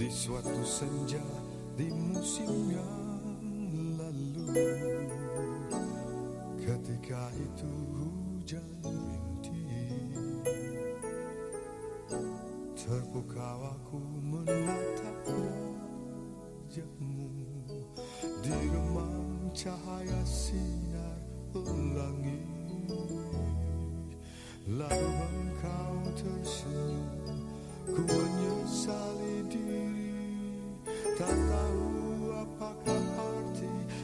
Di suatu senja di musim yang lalu Ketika itu hujan rintik Terpukau aku menatap wajahmu Di remang cahaya sinar pelangi